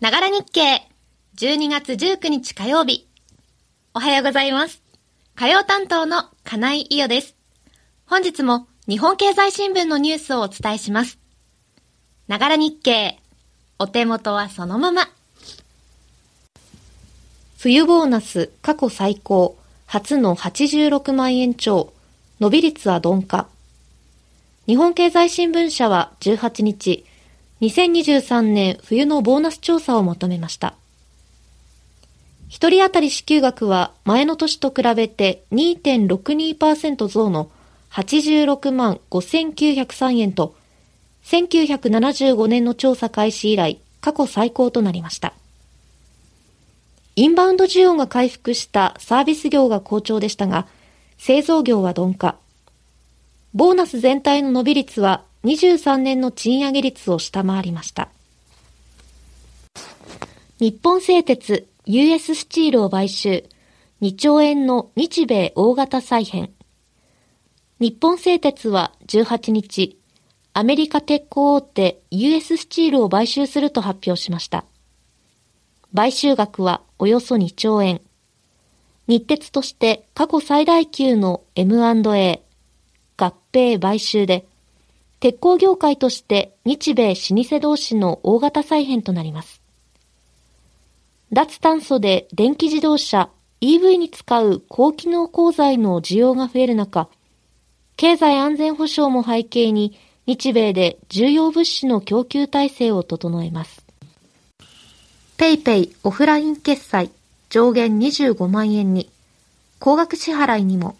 ながら日経。12月19日火曜日。おはようございます。火曜担当の金井伊代です。本日も日本経済新聞のニュースをお伝えします。ながら日経。お手元はそのまま。冬ボーナス過去最高。初の86万円超。伸び率は鈍化。日本経済新聞社は18日、2023年冬のボーナス調査をまとめました。一人当たり支給額は前の年と比べて2.62%増の86万5903円と、1975年の調査開始以来過去最高となりました。インバウンド需要が回復したサービス業が好調でしたが、製造業は鈍化。ボーナス全体の伸び率は23年の賃上げ率を下回りました。日本製鉄 US スチールを買収、2兆円の日米大型再編。日本製鉄は18日、アメリカ鉄鋼大手 US スチールを買収すると発表しました。買収額はおよそ2兆円。日鉄として過去最大級の M&A、合併買収で、鉄鋼業界として日米老舗同士の大型再編となります。脱炭素で電気自動車 EV に使う高機能鋼材の需要が増える中、経済安全保障も背景に日米で重要物資の供給体制を整えます。ペイペイオフライン決済上限25万円に、高額支払いにも。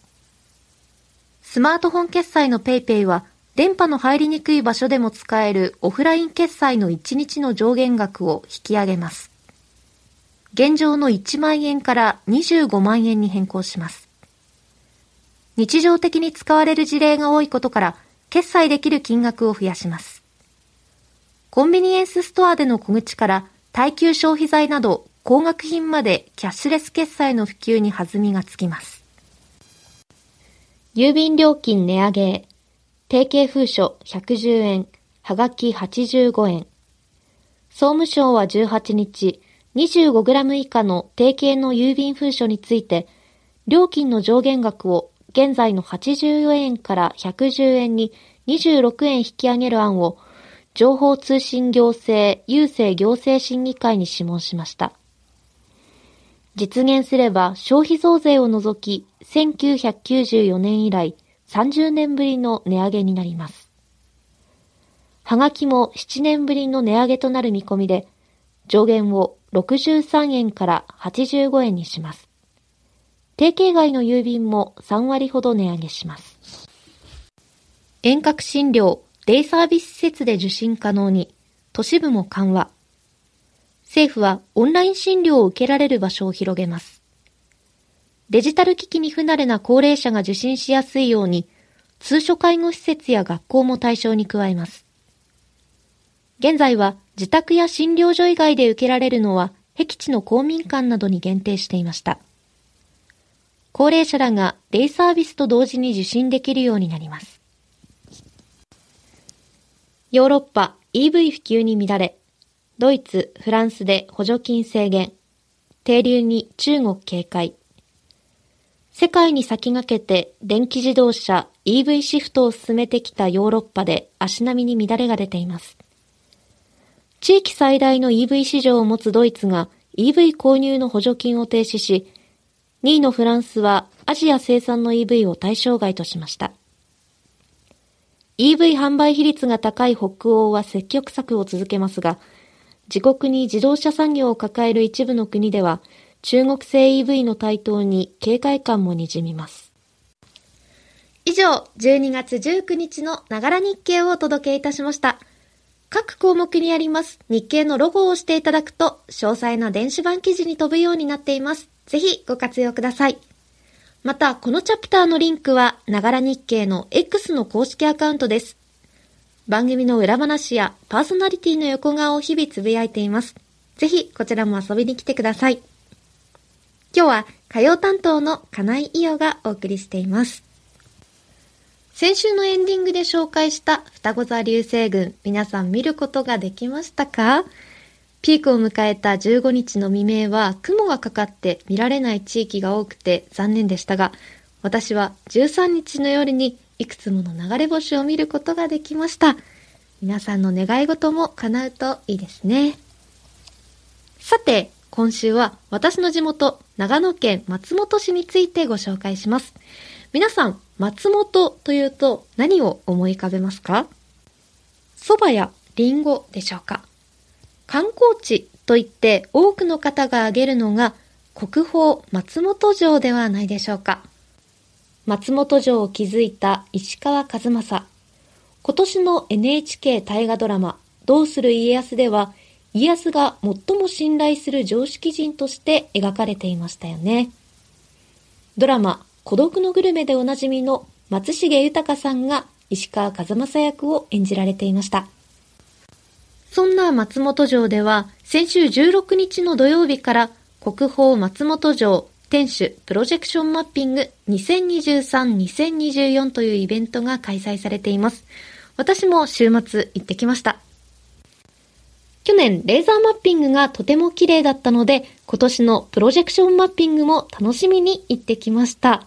スマートフォン決済のペイペイは電波の入りにくい場所でも使えるオフライン決済の1日の上限額を引き上げます。現状の1万円から25万円に変更します。日常的に使われる事例が多いことから、決済できる金額を増やします。コンビニエンスストアでの小口から耐久消費財など高額品までキャッシュレス決済の普及に弾みがつきます。郵便料金値上げ定型封書110円、はがき85円。総務省は18日、25g 以下の定型の郵便封書について、料金の上限額を現在の84円から110円に26円引き上げる案を、情報通信行政郵政行政審議会に諮問しました。実現すれば消費増税を除き1994年以来30年ぶりの値上げになります。はがきも7年ぶりの値上げとなる見込みで、上限を63円から85円にします。定型外の郵便も3割ほど値上げします。遠隔診療、デイサービス施設で受診可能に、都市部も緩和。政府はオンライン診療を受けられる場所を広げます。デジタル機器に不慣れな高齢者が受診しやすいように、通所介護施設や学校も対象に加えます。現在は自宅や診療所以外で受けられるのは、僻地の公民館などに限定していました。高齢者らがデイサービスと同時に受診できるようになります。ヨーロッパ EV 普及に乱れ、ドイツ、フランスで補助金制限、停留に中国警戒。世界に先駆けて電気自動車 EV シフトを進めてきたヨーロッパで足並みに乱れが出ています。地域最大の EV 市場を持つドイツが EV 購入の補助金を停止し、2位のフランスはアジア生産の EV を対象外としました。EV 販売比率が高い北欧は積極策を続けますが、自国に自動車産業を抱える一部の国では、中国製 EV の台頭に警戒感もにじみます。以上、12月19日のながら日経をお届けいたしました。各項目にあります日経のロゴを押していただくと、詳細な電子版記事に飛ぶようになっています。ぜひご活用ください。また、このチャプターのリンクは、ながら日経の X の公式アカウントです。番組の裏話やパーソナリティの横顔を日々つぶやいています。ぜひ、こちらも遊びに来てください。今日は火曜担当の金井伊代がお送りしています。先週のエンディングで紹介した双子座流星群、皆さん見ることができましたか？ピークを迎えた15日の未明は雲がかかって見られない地域が多くて残念でしたが、私は13日の夜にいくつもの流れ星を見ることができました。皆さんの願い事も叶うといいですね。さて、今週は私の地元、長野県松本市についてご紹介します。皆さん、松本というと何を思い浮かべますか？蕎麦やリンゴでしょうか？観光地といって多くの方が挙げるのが国宝松本城ではないでしょうか？松本城を築いた石川和正。今年の NHK 大河ドラマどうする家康では家康が最も信頼する常識人として描かれていましたよね。ドラマ孤独のグルメでおなじみの松重豊さんが石川和正役を演じられていました。そんな松本城では、先週16日の土曜日から国宝松本城天守プロジェクションマッピング2023-2024というイベントが開催されています。私も週末行ってきました。去年レーザーマッピングがとても綺麗だったので、今年のプロジェクションマッピングも楽しみに行ってきました。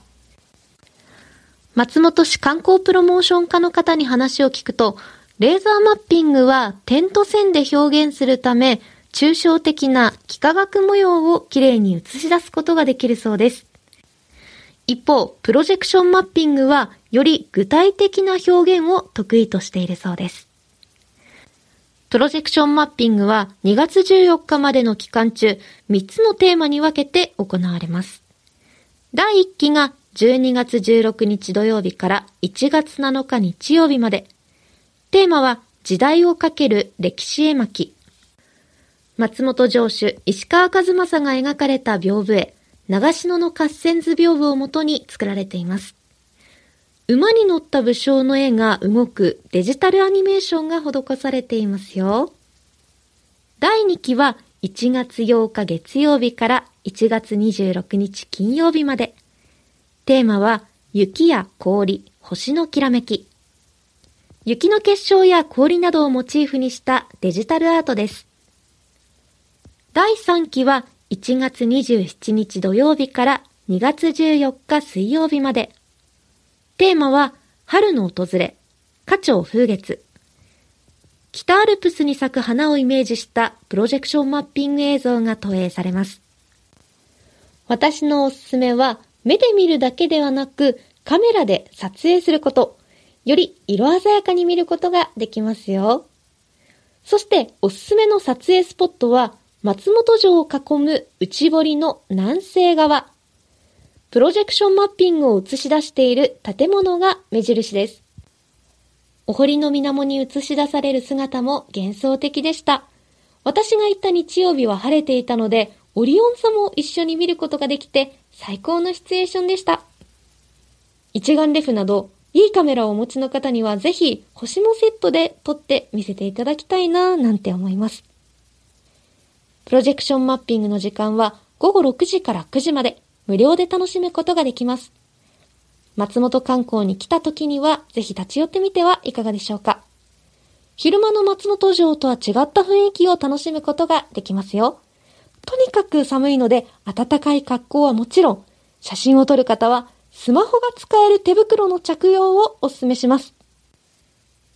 松本市観光プロモーション課の方に話を聞くと、レーザーマッピングは点と線で表現するため、抽象的な幾何学模様をきれいに映し出すことができるそうです。一方、プロジェクションマッピングはより具体的な表現を得意としているそうです。プロジェクションマッピングは2月14日までの期間中3つのテーマに分けて行われます。第1期が12月16日土曜日から1月7日日曜日まで、テーマは時代をかける歴史絵巻。松本城主石川和正が描かれた屏風絵、長篠の合戦図屏風をもとに作られています。馬に乗った武将の絵が動くデジタルアニメーションが施されていますよ。第2期は1月8日月曜日から1月26日金曜日まで。テーマは雪や氷、星のきらめき。雪の結晶や氷などをモチーフにしたデジタルアートです。第3期は1月27日土曜日から2月14日水曜日まで。テーマは春の訪れ、花鳥風月。北アルプスに咲く花をイメージしたプロジェクションマッピング映像が投影されます。私のおすすめは目で見るだけではなくカメラで撮影すること。より色鮮やかに見ることができますよ。そしておすすめの撮影スポットは松本城を囲む内堀の南西側。プロジェクションマッピングを映し出している建物が目印です。お堀の水面に映し出される姿も幻想的でした。私が行った日曜日は晴れていたので、オリオン座も一緒に見ることができて最高のシチュエーションでした。一眼レフなどいいカメラをお持ちの方にはぜひ星もセットで撮って見せていただきたいなぁなんて思います。プロジェクションマッピングの時間は午後6時から9時まで無料で楽しむことができます。松本観光に来た時にはぜひ立ち寄ってみてはいかがでしょうか。昼間の松本城とは違った雰囲気を楽しむことができますよ。とにかく寒いので暖かい格好はもちろん、写真を撮る方はスマホが使える手袋の着用をお勧めします。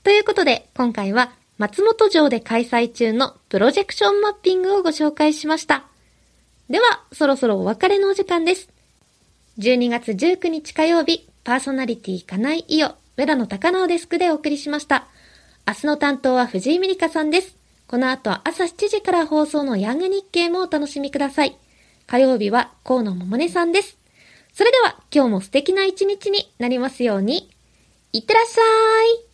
ということで、今回は松本城で開催中のプロジェクションマッピングをご紹介しました。では、そろそろお別れのお時間です。12月19日火曜日、パーソナリティ金井伊代、上田野高直デスクでお送りしました。明日の担当は藤井美里香さんです。この後は朝7時から放送のヤング日経もお楽しみください。火曜日は河野桃音さんです。それでは今日も素敵な一日になりますように。いってらっしゃい